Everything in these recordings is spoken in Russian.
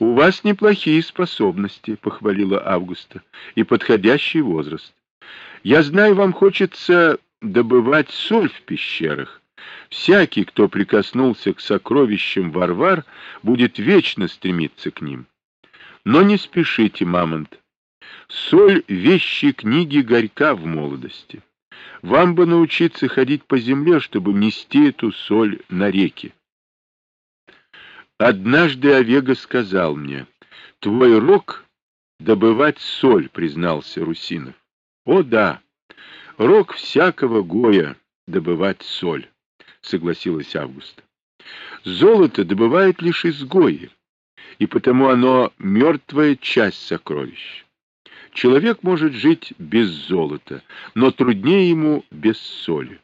У вас неплохие способности, похвалила Августа, и подходящий возраст. Я знаю, вам хочется добывать соль в пещерах. Всякий, кто прикоснулся к сокровищам Варвар, будет вечно стремиться к ним. Но не спешите, мамонт. Соль вещи книги горька в молодости. Вам бы научиться ходить по земле, чтобы нести эту соль на реки. Однажды Овега сказал мне, «Твой рок — добывать соль», — признался Русинов. «О да, рок всякого гоя — добывать соль», — согласилась Августа. «Золото добывает лишь изгои, и потому оно мертвая часть сокровищ. Человек может жить без золота, но труднее ему без соли.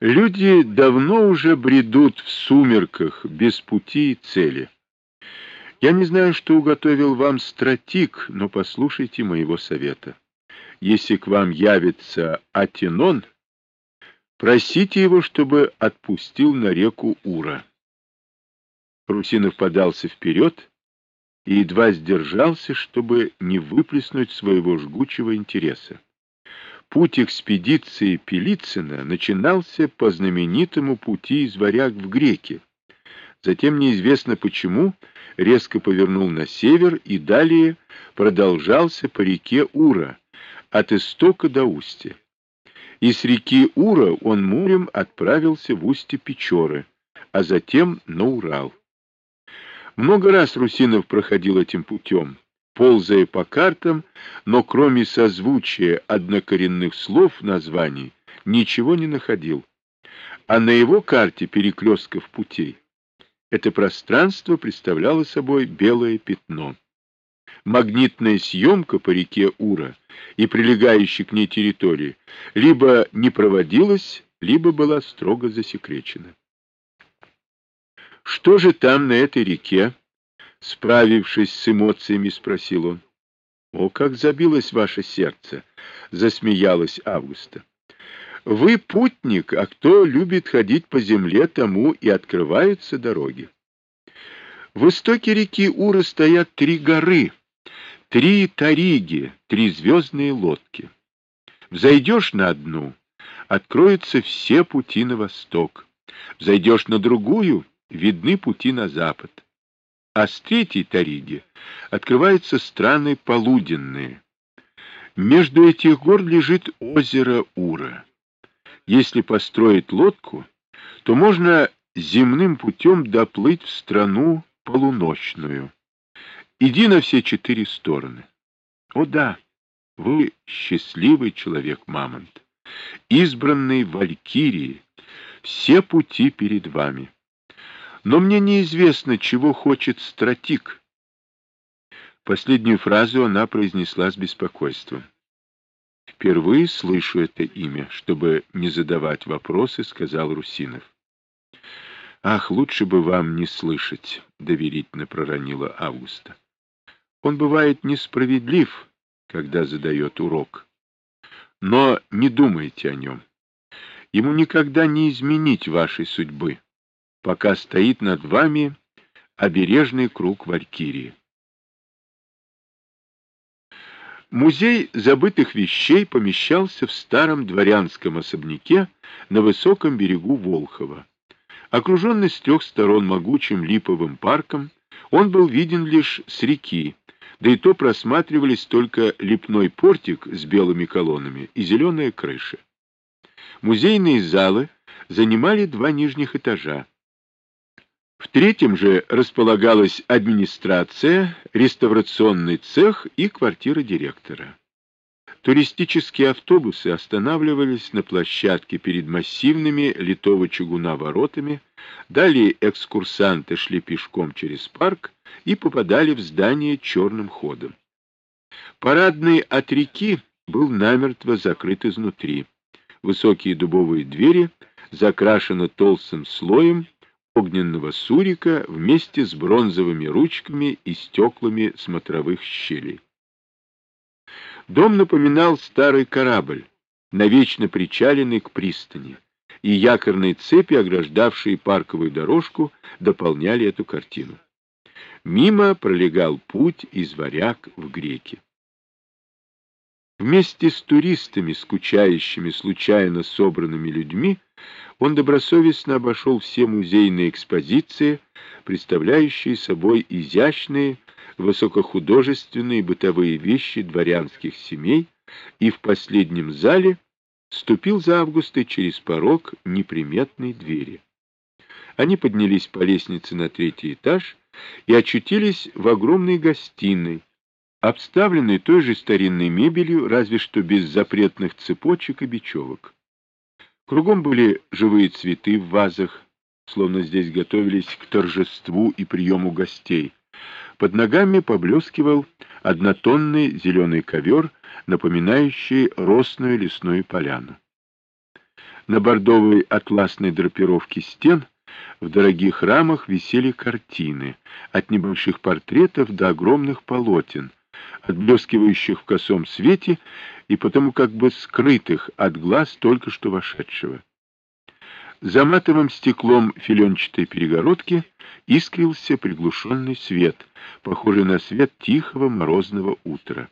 Люди давно уже бредут в сумерках, без пути и цели. Я не знаю, что уготовил вам стратик, но послушайте моего совета. Если к вам явится Атинон, просите его, чтобы отпустил на реку Ура. Русинов подался вперед и едва сдержался, чтобы не выплеснуть своего жгучего интереса. Путь экспедиции Пелицына начинался по знаменитому пути из Варяг в Греки. Затем, неизвестно почему, резко повернул на север и далее продолжался по реке Ура, от истока до устья. И с реки Ура он морем отправился в устье Печоры, а затем на Урал. Много раз Русинов проходил этим путем, ползая по картам, но кроме созвучия однокоренных слов названий ничего не находил. А на его карте перекрестков путей это пространство представляло собой белое пятно. Магнитная съемка по реке Ура и прилегающей к ней территории либо не проводилась, либо была строго засекречена. Что же там на этой реке? Справившись с эмоциями, спросил он. О, как забилось ваше сердце! Засмеялась Августа. Вы путник, а кто любит ходить по земле, тому и открываются дороги. В истоке реки Ура стоят три горы, три тариги, три звездные лодки. Взойдешь на одну, откроются все пути на восток. Взойдешь на другую, видны пути на запад. А с третьей Тариги открываются страны полуденные. Между этих гор лежит озеро Ура. Если построить лодку, то можно земным путем доплыть в страну полуночную. Иди на все четыре стороны. О да, вы счастливый человек, Мамонт, избранный Валькирии, все пути перед вами. Но мне неизвестно, чего хочет стратик. Последнюю фразу она произнесла с беспокойством. Впервые слышу это имя, чтобы не задавать вопросы, сказал Русинов. Ах, лучше бы вам не слышать, доверительно проронила Августа. Он бывает несправедлив, когда задает урок. Но не думайте о нем. Ему никогда не изменить вашей судьбы пока стоит над вами обережный круг Валькирии. Музей забытых вещей помещался в старом дворянском особняке на высоком берегу Волхова. Окруженный с трех сторон могучим липовым парком, он был виден лишь с реки, да и то просматривались только лепной портик с белыми колоннами и зеленая крыша. Музейные залы занимали два нижних этажа. В третьем же располагалась администрация, реставрационный цех и квартира директора. Туристические автобусы останавливались на площадке перед массивными литого чугуна воротами, далее экскурсанты шли пешком через парк и попадали в здание черным ходом. Парадный от реки был намертво закрыт изнутри. Высокие дубовые двери закрашены толстым слоем огненного сурика вместе с бронзовыми ручками и стеклами смотровых щелей. Дом напоминал старый корабль, навечно причаленный к пристани, и якорные цепи, ограждавшие парковую дорожку, дополняли эту картину. Мимо пролегал путь из варяг в греки. Вместе с туристами, скучающими, случайно собранными людьми, он добросовестно обошел все музейные экспозиции, представляющие собой изящные, высокохудожественные бытовые вещи дворянских семей, и в последнем зале ступил за Августой через порог неприметной двери. Они поднялись по лестнице на третий этаж и очутились в огромной гостиной, обставленной той же старинной мебелью, разве что без запретных цепочек и бечевок. Кругом были живые цветы в вазах, словно здесь готовились к торжеству и приему гостей. Под ногами поблескивал однотонный зеленый ковер, напоминающий росную лесную поляну. На бордовой атласной драпировке стен в дорогих рамах висели картины, от небольших портретов до огромных полотен, отблескивающих в косом свете и потому как бы скрытых от глаз только что вошедшего. За матовым стеклом филенчатой перегородки искрился приглушенный свет, похожий на свет тихого морозного утра.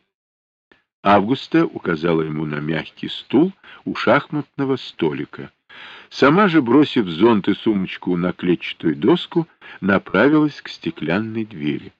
Августа указала ему на мягкий стул у шахматного столика. Сама же, бросив зонт и сумочку на клетчатую доску, направилась к стеклянной двери.